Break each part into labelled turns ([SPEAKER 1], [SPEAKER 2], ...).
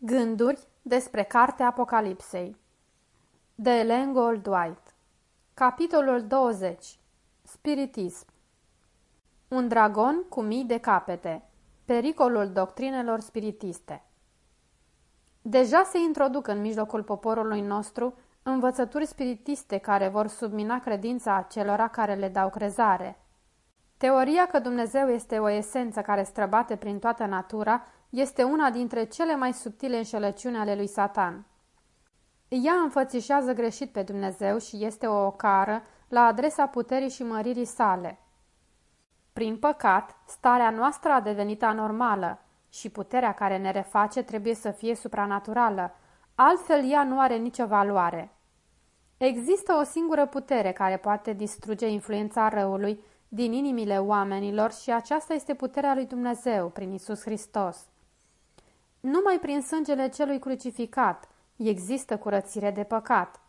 [SPEAKER 1] Gânduri despre Cartea Apocalipsei De Ellen Goldwhite. Capitolul 20 Spiritism. Un dragon cu mii de capete. Pericolul doctrinelor spiritiste. Deja se introduc în mijlocul poporului nostru învățături spiritiste care vor submina credința acelora care le dau crezare. Teoria că Dumnezeu este o esență care străbate prin toată natura este una dintre cele mai subtile înșelăciuni ale lui Satan. Ea înfățișează greșit pe Dumnezeu și este o ocară la adresa puterii și măririi sale. Prin păcat, starea noastră a devenit anormală și puterea care ne reface trebuie să fie supranaturală, altfel ea nu are nicio valoare. Există o singură putere care poate distruge influența răului din inimile oamenilor și aceasta este puterea lui Dumnezeu prin Isus Hristos. Numai prin sângele celui crucificat există curățire de păcat.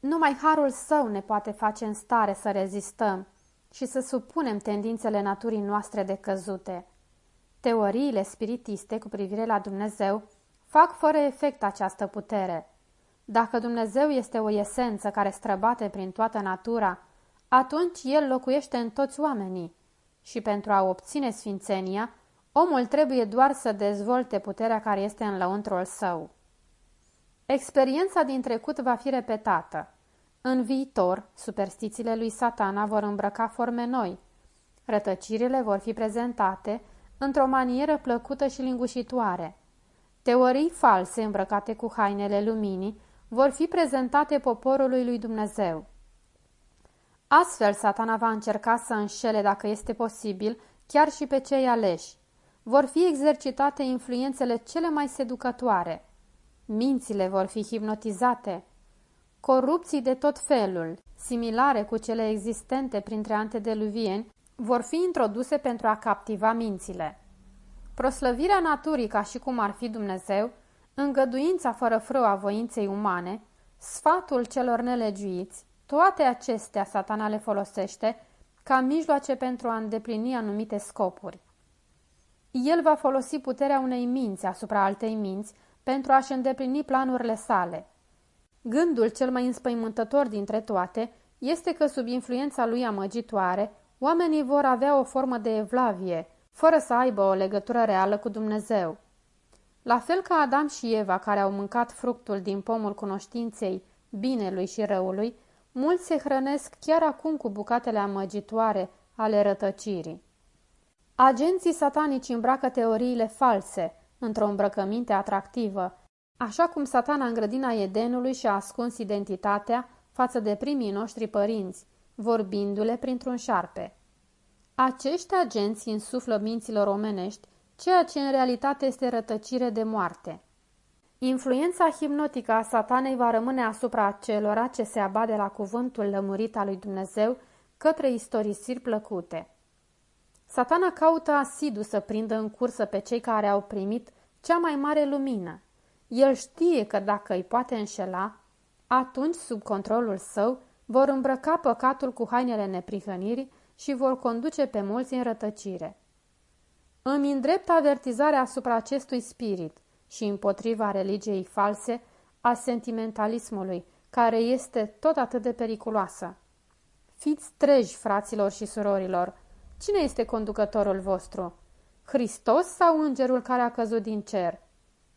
[SPEAKER 1] Numai harul său ne poate face în stare să rezistăm și să supunem tendințele naturii noastre de căzute. Teoriile spiritiste cu privire la Dumnezeu fac fără efect această putere. Dacă Dumnezeu este o esență care străbate prin toată natura, atunci El locuiește în toți oamenii și pentru a obține sfințenia, Omul trebuie doar să dezvolte puterea care este în lăuntrul său. Experiența din trecut va fi repetată. În viitor, superstițiile lui satana vor îmbrăca forme noi. Rătăcirile vor fi prezentate într-o manieră plăcută și lingușitoare. Teorii false îmbrăcate cu hainele luminii vor fi prezentate poporului lui Dumnezeu. Astfel, satana va încerca să înșele, dacă este posibil, chiar și pe cei aleși vor fi exercitate influențele cele mai seducătoare. Mințile vor fi hipnotizate. Corupții de tot felul, similare cu cele existente printre antedeluvieni, vor fi introduse pentru a captiva mințile. Proslăvirea naturii ca și cum ar fi Dumnezeu, îngăduința fără frâu a voinței umane, sfatul celor nelegiuiți, toate acestea satana le folosește ca mijloace pentru a îndeplini anumite scopuri. El va folosi puterea unei minți asupra altei minți pentru a-și îndeplini planurile sale. Gândul cel mai înspăimântător dintre toate este că sub influența lui amăgitoare, oamenii vor avea o formă de evlavie, fără să aibă o legătură reală cu Dumnezeu. La fel ca Adam și Eva, care au mâncat fructul din pomul cunoștinței, binelui și răului, mulți se hrănesc chiar acum cu bucatele amăgitoare ale rătăcirii. Agenții satanici îmbracă teoriile false într-o îmbrăcăminte atractivă, așa cum satana în grădina Edenului și-a ascuns identitatea față de primii noștri părinți, vorbindu-le printr-un șarpe. Acești agenți insuflă minților omenești ceea ce în realitate este rătăcire de moarte. Influența hipnotică a satanei va rămâne asupra acelora ce se abade la cuvântul lămurit al lui Dumnezeu către istorisiri plăcute. Satana caută asidu să prindă în cursă pe cei care au primit cea mai mare lumină. El știe că dacă îi poate înșela, atunci, sub controlul său, vor îmbrăca păcatul cu hainele neprihănirii și vor conduce pe mulți în rătăcire. Îmi îndrept avertizarea asupra acestui spirit și împotriva religiei false, a sentimentalismului, care este tot atât de periculoasă. Fiți treji, fraților și surorilor, Cine este conducătorul vostru? Hristos sau îngerul care a căzut din cer?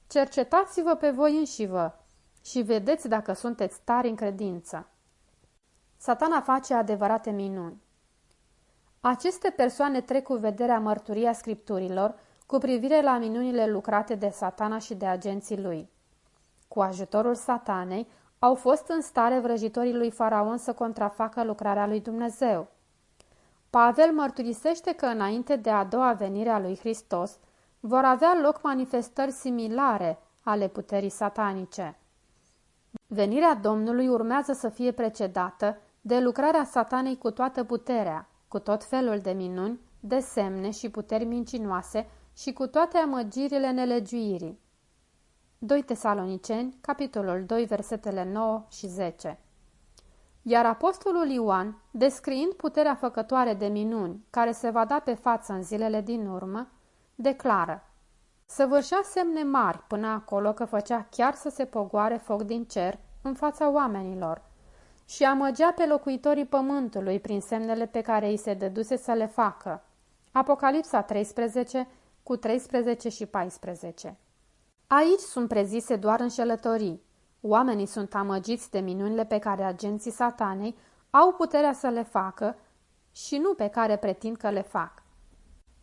[SPEAKER 1] Cercetați-vă pe voi înșivă și vedeți dacă sunteți tari în credință. Satana face adevărate minuni. Aceste persoane trec cu vederea mărturia scripturilor cu privire la minunile lucrate de satana și de agenții lui. Cu ajutorul satanei au fost în stare vrăjitorii lui Faraon să contrafacă lucrarea lui Dumnezeu. Pavel mărturisește că înainte de a doua venire a lui Hristos vor avea loc manifestări similare ale puterii satanice. Venirea Domnului urmează să fie precedată de lucrarea satanei cu toată puterea, cu tot felul de minuni, de semne și puteri mincinoase și cu toate amăgirile nelegiuirii. 2 Tesaloniceni, capitolul 2, versetele 9 și 10 iar apostolul Ioan, descriind puterea făcătoare de minuni care se va da pe față în zilele din urmă, declară Săvârșea semne mari până acolo că făcea chiar să se pogoare foc din cer în fața oamenilor și amăgea pe locuitorii pământului prin semnele pe care îi se dăduse să le facă. Apocalipsa 13 cu 13 și 14 Aici sunt prezise doar înșelătorii. Oamenii sunt amăgiți de minunile pe care agenții satanei au puterea să le facă și nu pe care pretind că le fac.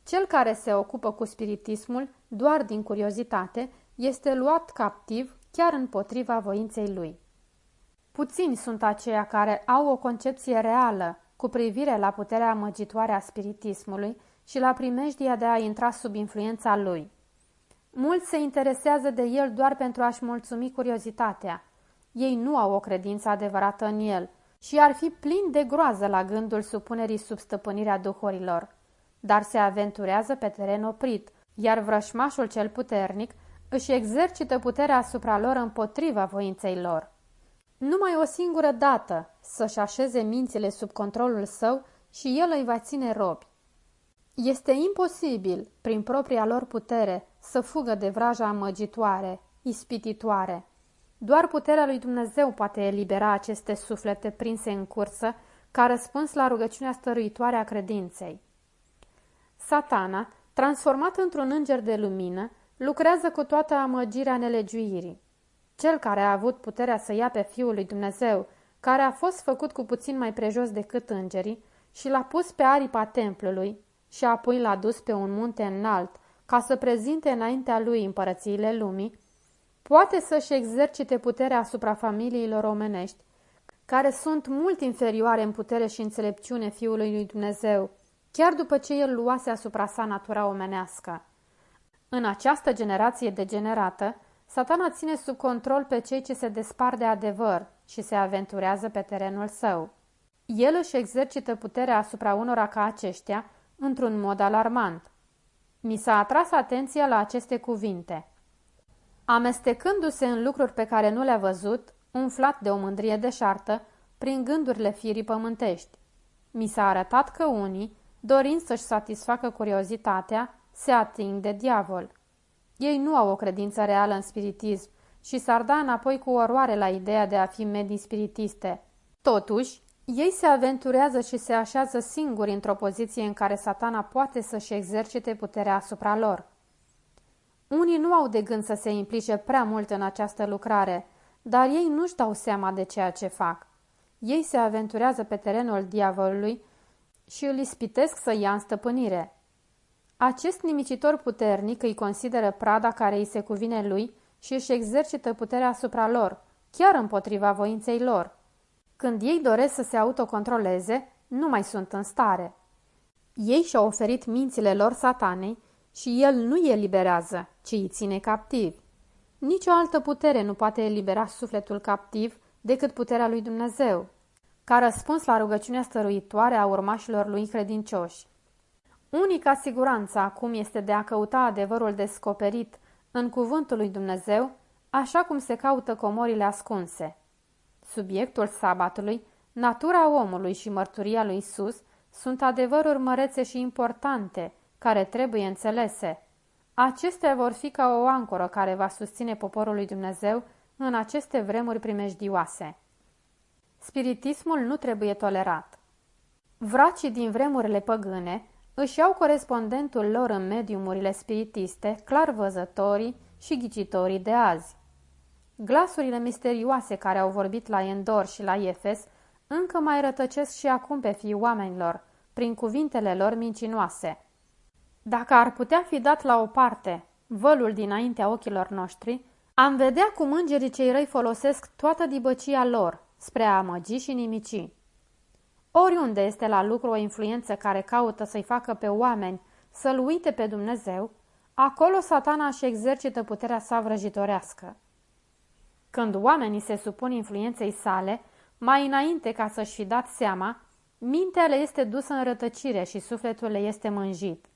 [SPEAKER 1] Cel care se ocupă cu spiritismul doar din curiozitate este luat captiv chiar împotriva voinței lui. Puțini sunt aceia care au o concepție reală cu privire la puterea amăgitoare a spiritismului și la primejdia de a intra sub influența lui. Mulți se interesează de el doar pentru a-și mulțumi curiozitatea. Ei nu au o credință adevărată în el și ar fi plin de groază la gândul supunerii sub stăpânirea duhurilor. Dar se aventurează pe teren oprit, iar vrășmașul cel puternic își exercită puterea asupra lor împotriva voinței lor. Numai o singură dată să-și așeze mințile sub controlul său și el îi va ține robi. Este imposibil, prin propria lor putere, să fugă de vraja amăgitoare, ispititoare. Doar puterea lui Dumnezeu poate elibera aceste suflete prinse în cursă ca răspuns la rugăciunea stăruitoare a credinței. Satana, transformat într-un înger de lumină, lucrează cu toată amăgirea nelegiuirii. Cel care a avut puterea să ia pe Fiul lui Dumnezeu, care a fost făcut cu puțin mai prejos decât îngerii, și l-a pus pe aripa templului și apoi l-a dus pe un munte înalt, ca să prezinte înaintea lui împărățiile lumii, poate să-și exercite puterea asupra familiilor omenești, care sunt mult inferioare în putere și înțelepciune Fiului lui Dumnezeu, chiar după ce el luase asupra sa natura omenească. În această generație degenerată, satana ține sub control pe cei ce se despar de adevăr și se aventurează pe terenul său. El își exercită puterea asupra unora ca aceștia într-un mod alarmant. Mi s-a atras atenția la aceste cuvinte. Amestecându-se în lucruri pe care nu le-a văzut, umflat de o mândrie deșartă, prin gândurile firii pământești. Mi s-a arătat că unii, dorind să-și satisfacă curiozitatea, se ating de diavol. Ei nu au o credință reală în spiritism și s-ar da înapoi cu oroare la ideea de a fi medii spiritiste. Totuși, ei se aventurează și se așează singuri într-o poziție în care satana poate să-și exercite puterea asupra lor. Unii nu au de gând să se implice prea mult în această lucrare, dar ei nu-și dau seama de ceea ce fac. Ei se aventurează pe terenul diavolului și îl ispitesc să ia în stăpânire. Acest nimicitor puternic îi consideră prada care îi se cuvine lui și își exercită puterea asupra lor, chiar împotriva voinței lor. Când ei doresc să se autocontroleze, nu mai sunt în stare. Ei și-au oferit mințile lor satanei și el nu îi eliberează, ci îi ține captivi. Nici o altă putere nu poate elibera sufletul captiv decât puterea lui Dumnezeu, ca răspuns la rugăciunea stăruitoare a urmașilor lui credincioși. Unica siguranță acum este de a căuta adevărul descoperit în cuvântul lui Dumnezeu, așa cum se caută comorile ascunse. Subiectul sabatului, natura omului și mărturia lui Isus sunt adevăruri mărețe și importante, care trebuie înțelese. Acestea vor fi ca o ancoră care va susține poporul lui Dumnezeu în aceste vremuri primejdioase. Spiritismul nu trebuie tolerat. Vracii din vremurile păgâne își iau corespondentul lor în mediumurile spiritiste, clar văzătorii și ghicitorii de azi. Glasurile misterioase care au vorbit la Endor și la Efes încă mai rătăcesc și acum pe fii oamenilor, prin cuvintele lor mincinoase. Dacă ar putea fi dat la o parte vălul dinaintea ochilor noștri, am vedea cum îngerii cei răi folosesc toată dibăcia lor spre a amăgi și nimici. Oriunde este la lucru o influență care caută să-i facă pe oameni să-L uite pe Dumnezeu, acolo satana își exercită puterea sa vrăjitorească. Când oamenii se supun influenței sale, mai înainte ca să-și fi dat seama, mintea le este dusă în rătăcire și sufletul le este mânjit.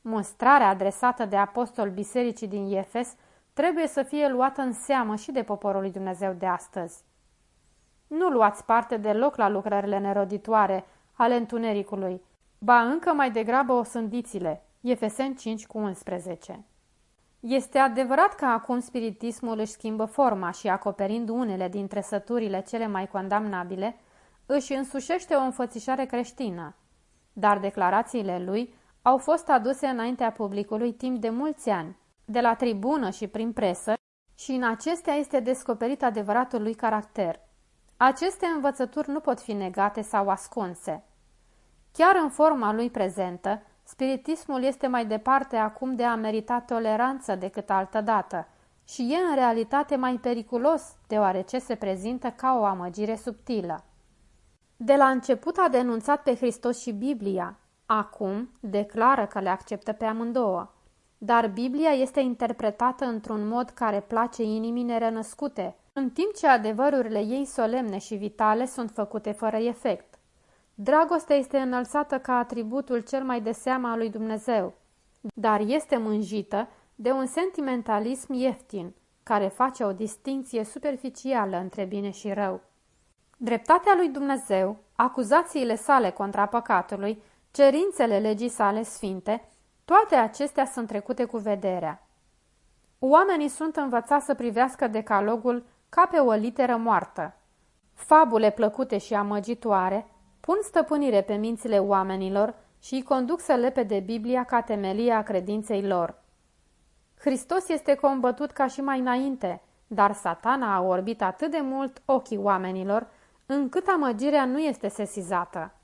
[SPEAKER 1] Mustrarea adresată de apostol bisericii din Efes trebuie să fie luată în seamă și de poporul lui Dumnezeu de astăzi. Nu luați parte deloc la lucrările neroditoare ale întunericului, ba încă mai degrabă o sândițile. Efesen 5 cu 11. Este adevărat că acum spiritismul își schimbă forma și, acoperind unele dintre săturile cele mai condamnabile, își însușește o înfățișare creștină. Dar declarațiile lui au fost aduse înaintea publicului timp de mulți ani, de la tribună și prin presă, și în acestea este descoperit adevăratul lui caracter. Aceste învățături nu pot fi negate sau ascunse. Chiar în forma lui prezentă, spiritismul este mai departe acum de a merita toleranță decât altădată și e în realitate mai periculos, deoarece se prezintă ca o amăgire subtilă. De la început a denunțat pe Hristos și Biblia, acum declară că le acceptă pe amândouă. Dar Biblia este interpretată într-un mod care place inimii nerenăscute, în timp ce adevărurile ei solemne și vitale sunt făcute fără efect. Dragostea este înălțată ca atributul cel mai de seamă al lui Dumnezeu, dar este mânjită de un sentimentalism ieftin, care face o distinție superficială între bine și rău. Dreptatea lui Dumnezeu, acuzațiile sale contra păcatului, cerințele legii sale sfinte, toate acestea sunt trecute cu vederea. Oamenii sunt învățați să privească decalogul ca pe o literă moartă. Fabule plăcute și amăgitoare pun stăpânire pe mințile oamenilor și îi conduc să lepe de Biblia ca temelia a credinței lor. Hristos este combătut ca și mai înainte, dar satana a orbit atât de mult ochii oamenilor, încât amăgirea nu este sesizată.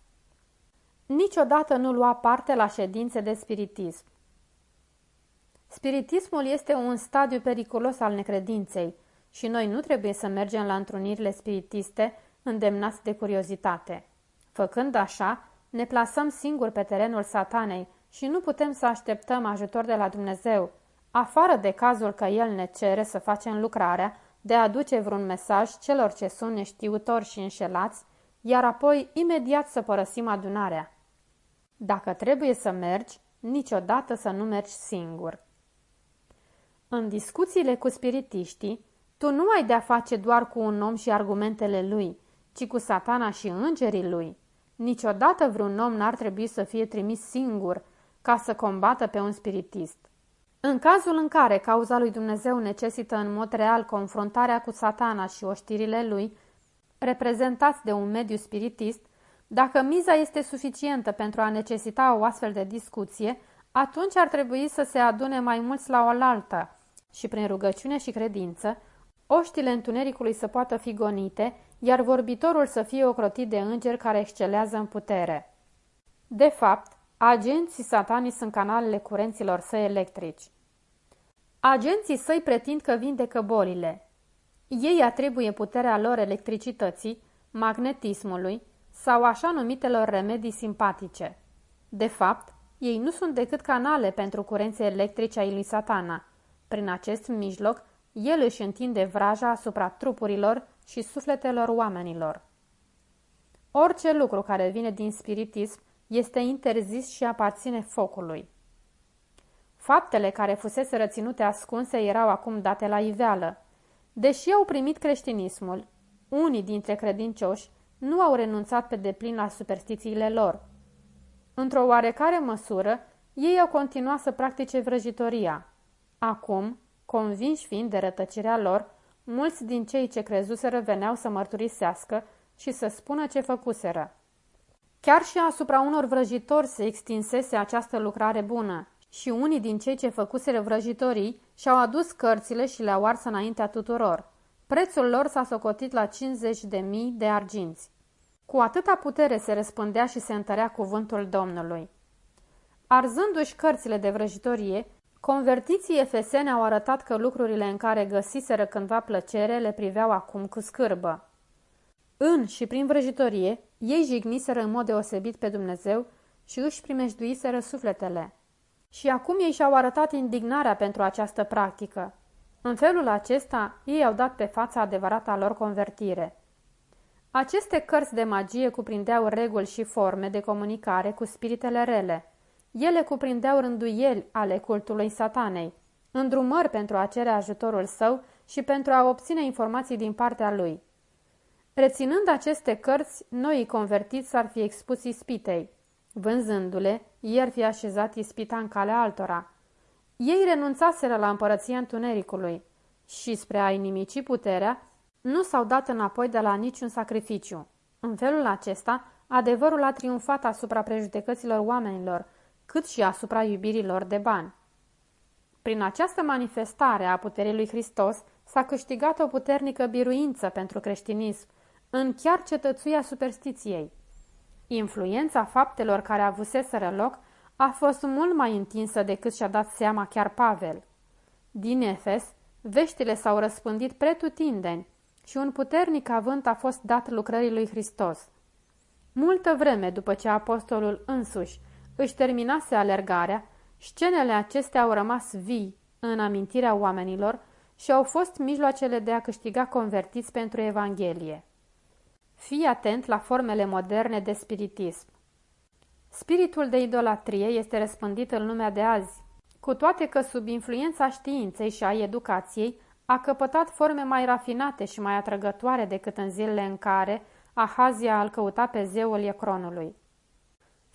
[SPEAKER 1] Niciodată nu lua parte la ședințe de spiritism. Spiritismul este un stadiu periculos al necredinței și noi nu trebuie să mergem la întrunirile spiritiste îndemnați de curiozitate. Făcând așa, ne plasăm singuri pe terenul satanei și nu putem să așteptăm ajutor de la Dumnezeu, afară de cazul că El ne cere să facem lucrarea de a aduce vreun mesaj celor ce sunt neștiutori și înșelați, iar apoi imediat să părăsim adunarea. Dacă trebuie să mergi, niciodată să nu mergi singur. În discuțiile cu spiritiștii, tu nu ai de-a face doar cu un om și argumentele lui, ci cu satana și îngerii lui. Niciodată vreun om n-ar trebui să fie trimis singur ca să combată pe un spiritist. În cazul în care cauza lui Dumnezeu necesită în mod real confruntarea cu satana și oștirile lui, reprezentați de un mediu spiritist, dacă miza este suficientă pentru a necesita o astfel de discuție, atunci ar trebui să se adune mai mulți la oaltă și prin rugăciune și credință, oștile întunericului să poată fi gonite, iar vorbitorul să fie ocrotit de îngeri care excelează în putere. De fapt, agenții satanii sunt canalele curenților săi electrici. Agenții săi pretind că vindecă bolile. Ei atribuie puterea lor electricității, magnetismului sau așa numitelor remedii simpatice. De fapt, ei nu sunt decât canale pentru curențe electrice ai lui satana. Prin acest mijloc, el își întinde vraja asupra trupurilor și sufletelor oamenilor. Orice lucru care vine din spiritism este interzis și aparține focului. Faptele care fusese răținute ascunse erau acum date la iveală. Deși au primit creștinismul, unii dintre credincioși nu au renunțat pe deplin la superstițiile lor. Într-o oarecare măsură, ei au continuat să practice vrăjitoria. Acum, convinși fiind de rătăcirea lor, mulți din cei ce crezuseră veneau să mărturisească și să spună ce făcuseră. Chiar și asupra unor vrăjitori se extinsese această lucrare bună și unii din cei ce făcuseră vrăjitorii și-au adus cărțile și le-au ars înaintea tuturor. Prețul lor s-a socotit la 50 de mii de arginți. Cu atâta putere se răspândea și se întărea cuvântul Domnului. Arzându-și cărțile de vrăjitorie, convertiții efeseni au arătat că lucrurile în care găsiseră cândva plăcere le priveau acum cu scârbă. În și prin vrăjitorie, ei jigniseră în mod deosebit pe Dumnezeu și își primejduiseră sufletele. Și acum ei și-au arătat indignarea pentru această practică. În felul acesta, ei au dat pe fața adevărata lor convertire. Aceste cărți de magie cuprindeau reguli și forme de comunicare cu spiritele rele. Ele cuprindeau rânduieli ale cultului satanei, îndrumări pentru a cere ajutorul său și pentru a obține informații din partea lui. Reținând aceste cărți, noii convertiți s-ar fi expus ispitei. Vânzându-le, i-ar fi așezat ispita în calea altora. Ei renunțaseră la împărăția întunericului și, spre a inimici puterea, nu s-au dat înapoi de la niciun sacrificiu. În felul acesta, adevărul a triumfat asupra prejudecăților oamenilor, cât și asupra iubirilor de bani. Prin această manifestare a puterii lui Hristos s-a câștigat o puternică biruință pentru creștinism, în chiar cetățuia superstiției. Influența faptelor care avuseseră loc a fost mult mai întinsă decât și-a dat seama chiar Pavel. Din Efes, veștile s-au răspândit pretutindeni și un puternic avânt a fost dat lucrării lui Hristos. Multă vreme după ce apostolul însuși își terminase alergarea, scenele acestea au rămas vii în amintirea oamenilor și au fost mijloacele de a câștiga convertiți pentru Evanghelie. Fii atent la formele moderne de spiritism. Spiritul de idolatrie este răspândit în lumea de azi, cu toate că sub influența științei și a educației a căpătat forme mai rafinate și mai atrăgătoare decât în zilele în care Ahazia îl căuta pe zeul Ecronului.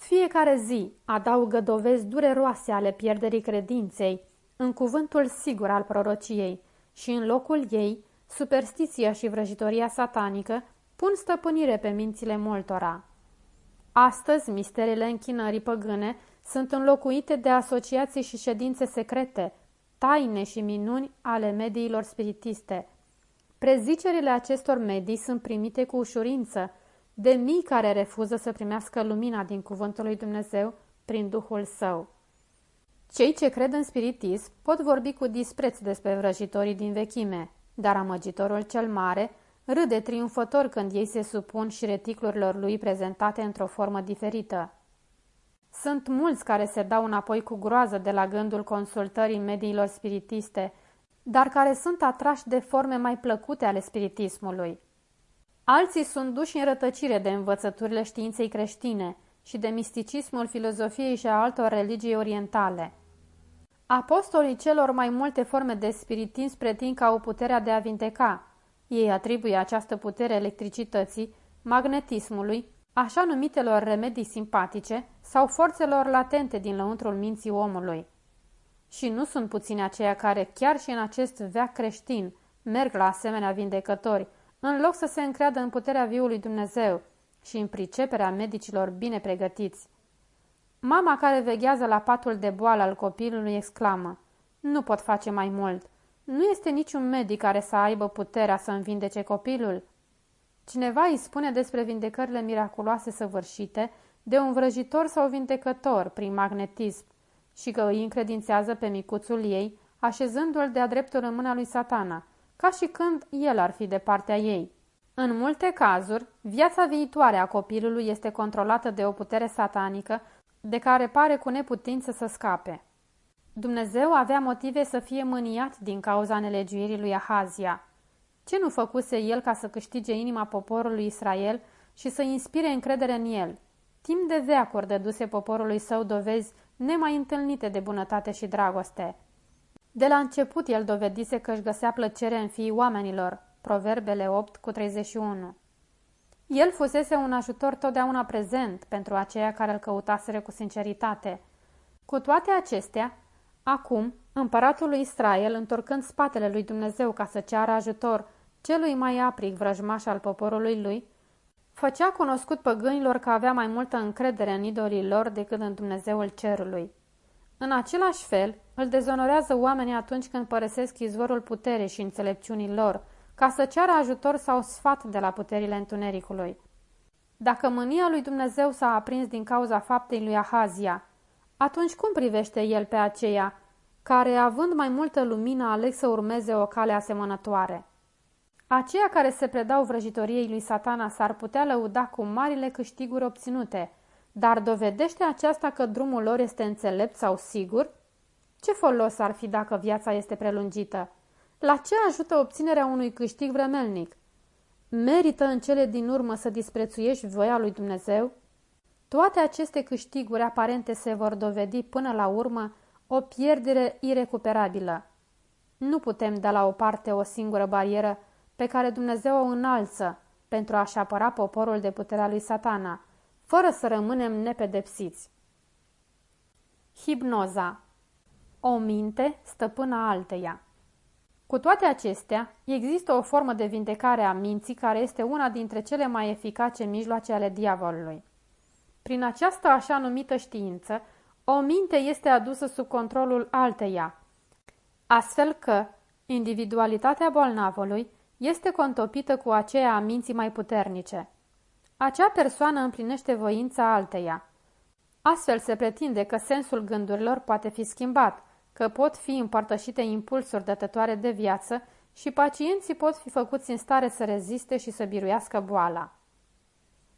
[SPEAKER 1] Fiecare zi adaugă dovezi dureroase ale pierderii credinței în cuvântul sigur al prorociei și în locul ei superstiția și vrăjitoria satanică pun stăpânire pe mințile multora. Astăzi, misterele închinării păgâne sunt înlocuite de asociații și ședințe secrete, taine și minuni ale mediilor spiritiste. Prezicerile acestor medii sunt primite cu ușurință, de mii care refuză să primească lumina din cuvântul lui Dumnezeu prin Duhul Său. Cei ce cred în spiritism pot vorbi cu dispreț despre vrăjitorii din vechime, dar amăgitorul cel mare râde triumfător când ei se supun și reticlurilor lui prezentate într-o formă diferită. Sunt mulți care se dau înapoi cu groază de la gândul consultării mediilor spiritiste, dar care sunt atrași de forme mai plăcute ale spiritismului. Alții sunt duși în rătăcire de învățăturile științei creștine și de misticismul filozofiei și a altor religii orientale. Apostolii celor mai multe forme de spiritism pretind că au puterea de a vindeca. Ei atribuie această putere electricității, magnetismului, așa numitelor remedii simpatice sau forțelor latente din lăuntrul minții omului. Și nu sunt puțini aceia care, chiar și în acest veac creștin, merg la asemenea vindecători, în loc să se încreadă în puterea viului Dumnezeu și în priceperea medicilor bine pregătiți. Mama care veghează la patul de boală al copilului exclamă, Nu pot face mai mult. Nu este niciun medic care să aibă puterea să învindece copilul. Cineva îi spune despre vindecările miraculoase săvârșite de un vrăjitor sau vindecător prin magnetism și că îi încredințează pe micuțul ei, așezându-l de-a dreptul în mâna lui satana, ca și când el ar fi de partea ei. În multe cazuri, viața viitoare a copilului este controlată de o putere satanică de care pare cu neputință să scape. Dumnezeu avea motive să fie mâniat din cauza nelegiuirii lui Ahazia. Ce nu făcuse el ca să câștige inima poporului Israel și să inspire încredere în el? Timp de veacuri dăduse poporului său dovezi nemai întâlnite de bunătate și dragoste. De la început el dovedise că își găsea plăcere în fiii oamenilor, Proverbele 8 cu 31. El fusese un ajutor totdeauna prezent pentru aceia care îl căutaseră cu sinceritate. Cu toate acestea, acum, împăratul lui Israel, întorcând spatele lui Dumnezeu ca să ceară ajutor celui mai aprig vrăjmaș al poporului lui, făcea cunoscut păgânilor că avea mai multă încredere în idolii lor decât în Dumnezeul cerului. În același fel, îl dezonorează oamenii atunci când părăsesc izvorul puterii și înțelepciunii lor, ca să ceară ajutor sau sfat de la puterile întunericului. Dacă mânia lui Dumnezeu s-a aprins din cauza faptei lui Ahazia, atunci cum privește el pe aceea care, având mai multă lumină, aleg să urmeze o cale asemănătoare? Aceia care se predau vrăjitoriei lui satana s-ar putea lăuda cu marile câștiguri obținute, dar dovedește aceasta că drumul lor este înțelept sau sigur? Ce folos ar fi dacă viața este prelungită? La ce ajută obținerea unui câștig vremelnic? Merită în cele din urmă să disprețuiești voia lui Dumnezeu? Toate aceste câștiguri aparente se vor dovedi până la urmă o pierdere irecuperabilă. Nu putem da la o parte o singură barieră pe care Dumnezeu o înalță pentru a-și apăra poporul de puterea lui satana, fără să rămânem nepedepsiți. Hipnoza o minte stăpână alteia. Cu toate acestea, există o formă de vindecare a minții care este una dintre cele mai eficace mijloace ale diavolului. Prin această așa numită știință, o minte este adusă sub controlul alteia, astfel că individualitatea bolnavului este contopită cu aceea a minții mai puternice. Acea persoană împlinește voința alteia. Astfel se pretinde că sensul gândurilor poate fi schimbat, că pot fi împărtășite impulsuri dătătoare de viață și pacienții pot fi făcuți în stare să reziste și să biruiască boala.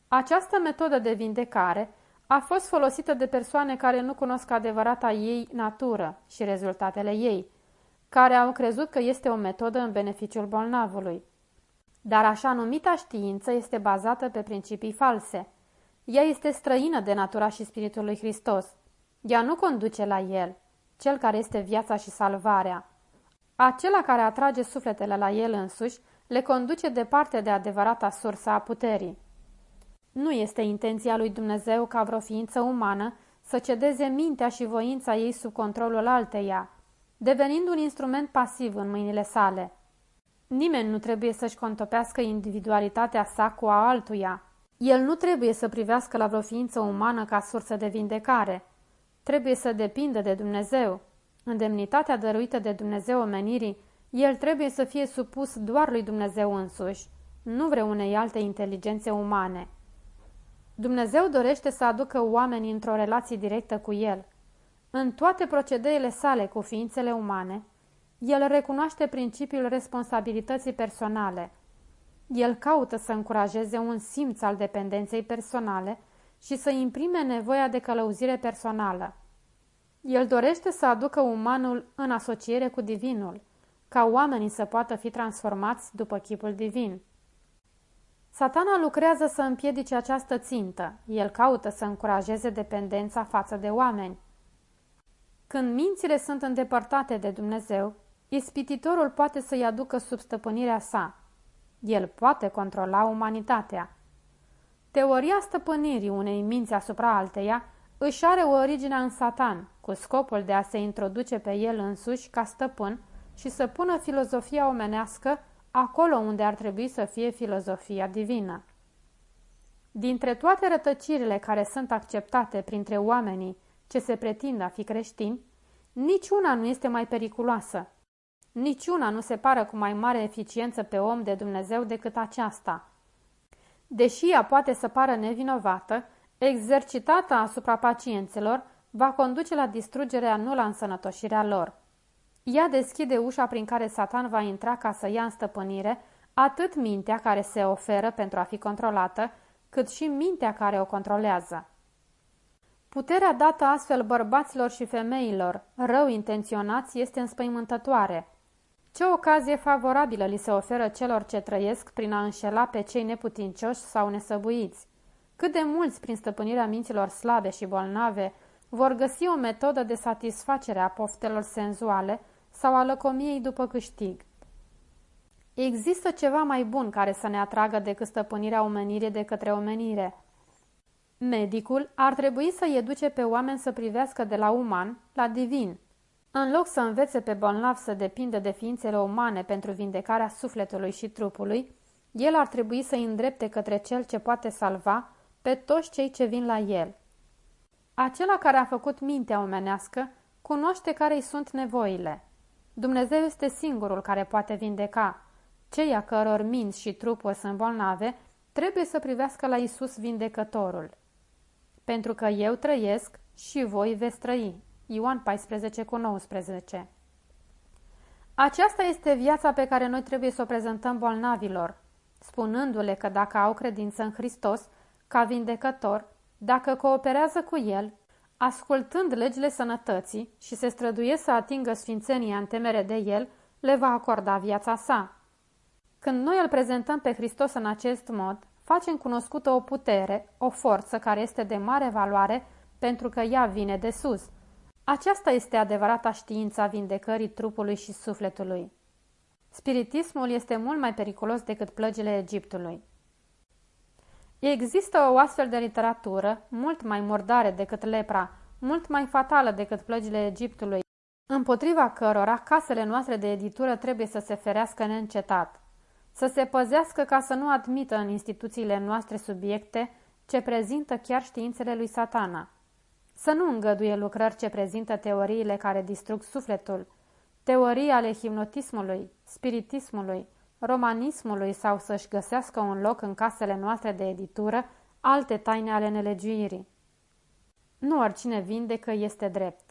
[SPEAKER 1] Această metodă de vindecare a fost folosită de persoane care nu cunosc adevărata ei natură și rezultatele ei, care au crezut că este o metodă în beneficiul bolnavului. Dar așa numita știință este bazată pe principii false. Ea este străină de natura și spiritul lui Hristos. Ea nu conduce la el, cel care este viața și salvarea. Acela care atrage sufletele la el însuși le conduce departe de adevărata sursă a puterii. Nu este intenția lui Dumnezeu ca vreo ființă umană să cedeze mintea și voința ei sub controlul alteia, devenind un instrument pasiv în mâinile sale. Nimeni nu trebuie să-și contopească individualitatea sa cu a altuia. El nu trebuie să privească la vreo ființă umană ca sursă de vindecare. Trebuie să depindă de Dumnezeu. În demnitatea dăruită de Dumnezeu omenirii, el trebuie să fie supus doar lui Dumnezeu însuși, nu vreunei alte inteligențe umane. Dumnezeu dorește să aducă oamenii într-o relație directă cu El. În toate procedeele sale cu ființele umane, El recunoaște principiul responsabilității personale. El caută să încurajeze un simț al dependenței personale și să imprime nevoia de călăuzire personală. El dorește să aducă umanul în asociere cu divinul, ca oamenii să poată fi transformați după chipul divin. Satana lucrează să împiedice această țintă. El caută să încurajeze dependența față de oameni. Când mințile sunt îndepărtate de Dumnezeu, ispititorul poate să-i aducă sub stăpânirea sa. El poate controla umanitatea. Teoria stăpânirii unei minți asupra alteia își are o origine în satan, cu scopul de a se introduce pe el însuși ca stăpân și să pună filozofia omenească acolo unde ar trebui să fie filozofia divină. Dintre toate rătăcirile care sunt acceptate printre oamenii ce se pretind a fi creștini, niciuna nu este mai periculoasă. Niciuna nu se pară cu mai mare eficiență pe om de Dumnezeu decât aceasta. Deși ea poate să pară nevinovată, exercitată asupra pacienților va conduce la distrugerea, nu la însănătoșirea lor. Ea deschide ușa prin care Satan va intra ca să ia în stăpânire atât mintea care se oferă pentru a fi controlată, cât și mintea care o controlează. Puterea dată astfel bărbaților și femeilor rău intenționați este înspăimântătoare. Ce ocazie favorabilă li se oferă celor ce trăiesc prin a înșela pe cei neputincioși sau nesăbuiți? Cât de mulți, prin stăpânirea minților slabe și bolnave, vor găsi o metodă de satisfacere a poftelor senzuale sau a lăcomiei după câștig. Există ceva mai bun care să ne atragă decât stăpânirea omenirii de către omenire. Medicul ar trebui să-i educe pe oameni să privească de la uman la divin. În loc să învețe pe bolnav să depindă de ființele umane pentru vindecarea sufletului și trupului, el ar trebui să-i îndrepte către cel ce poate salva pe toți cei ce vin la el. Acela care a făcut mintea omenească cunoaște care îi sunt nevoile. Dumnezeu este singurul care poate vindeca. Cei a căror minți și trupuri sunt bolnave trebuie să privească la Isus vindecătorul. Pentru că eu trăiesc și voi veți trăi. Ioan 14 cu 19 Aceasta este viața pe care noi trebuie să o prezentăm bolnavilor, spunându-le că dacă au credință în Hristos, ca vindecător, dacă cooperează cu El, ascultând legile sănătății și se străduie să atingă sfințenia în temere de el, le va acorda viața sa. Când noi îl prezentăm pe Hristos în acest mod, facem cunoscută o putere, o forță care este de mare valoare pentru că ea vine de sus. Aceasta este adevărata știință a vindecării trupului și sufletului. Spiritismul este mult mai periculos decât plăgile Egiptului. Există o astfel de literatură, mult mai murdare decât lepra, mult mai fatală decât plăgile Egiptului, împotriva cărora casele noastre de editură trebuie să se ferească neîncetat, să se păzească ca să nu admită în instituțiile noastre subiecte ce prezintă chiar științele lui satana, să nu îngăduie lucrări ce prezintă teoriile care distrug sufletul, teorii ale hipnotismului, spiritismului, romanismului sau să-și găsească un loc în casele noastre de editură alte taine ale nelegiuirii. Nu oricine vindecă este drept.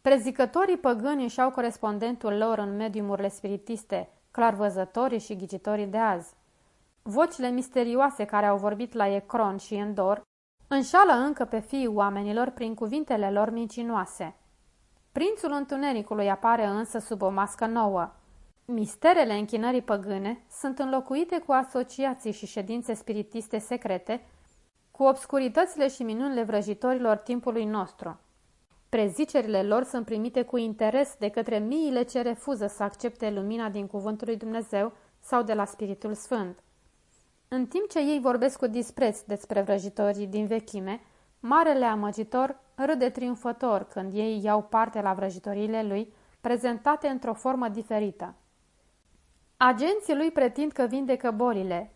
[SPEAKER 1] Prezicătorii păgâni își au corespondentul lor în mediumurile spiritiste, clarvăzătorii și ghicitorii de azi. Vocile misterioase care au vorbit la Ecron și Endor înșală încă pe fiii oamenilor prin cuvintele lor mincinoase. Prințul întunericului apare însă sub o mască nouă. Misterele închinării păgâne sunt înlocuite cu asociații și ședințe spiritiste secrete, cu obscuritățile și minunile vrăjitorilor timpului nostru. Prezicerile lor sunt primite cu interes de către miile ce refuză să accepte lumina din Cuvântul lui Dumnezeu sau de la Spiritul Sfânt. În timp ce ei vorbesc cu dispreț despre vrăjitorii din vechime, marele amăgitor râde triumfător când ei iau parte la vrăjitoriile lui, prezentate într-o formă diferită. Agenții lui pretind că vindecă bolile.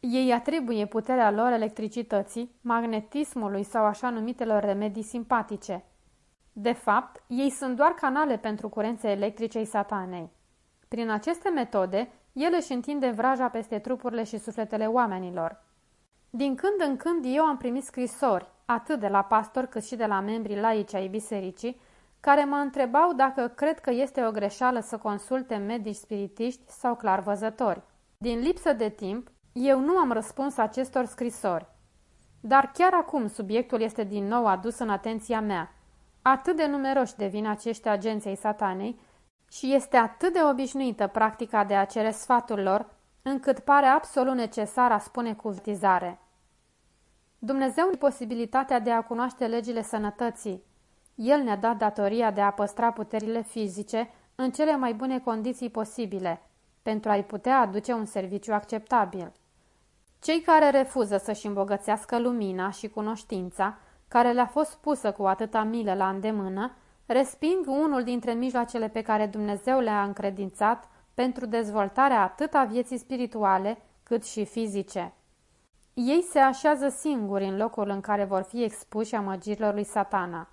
[SPEAKER 1] Ei atribuie puterea lor electricității, magnetismului sau așa numitelor remedii simpatice. De fapt, ei sunt doar canale pentru curențe electrice satanei. Prin aceste metode, el își întinde vraja peste trupurile și sufletele oamenilor. Din când în când eu am primit scrisori, atât de la pastor cât și de la membrii laici ai bisericii, care mă întrebau dacă cred că este o greșeală să consulte medici spiritiști sau clarvăzători. Din lipsă de timp, eu nu am răspuns acestor scrisori. Dar chiar acum subiectul este din nou adus în atenția mea. Atât de numeroși devin acești agenții satanei și este atât de obișnuită practica de a cere sfatul lor, încât pare absolut necesar a spune cu vitizare. Dumnezeu posibilitatea de a cunoaște legile sănătății. El ne-a dat datoria de a păstra puterile fizice în cele mai bune condiții posibile, pentru a-i putea aduce un serviciu acceptabil. Cei care refuză să-și îmbogățească lumina și cunoștința, care le-a fost pusă cu atâta milă la îndemână, resping unul dintre mijloacele pe care Dumnezeu le-a încredințat pentru dezvoltarea atât a vieții spirituale cât și fizice. Ei se așează singuri în locul în care vor fi expuși amăgirilor lui satana.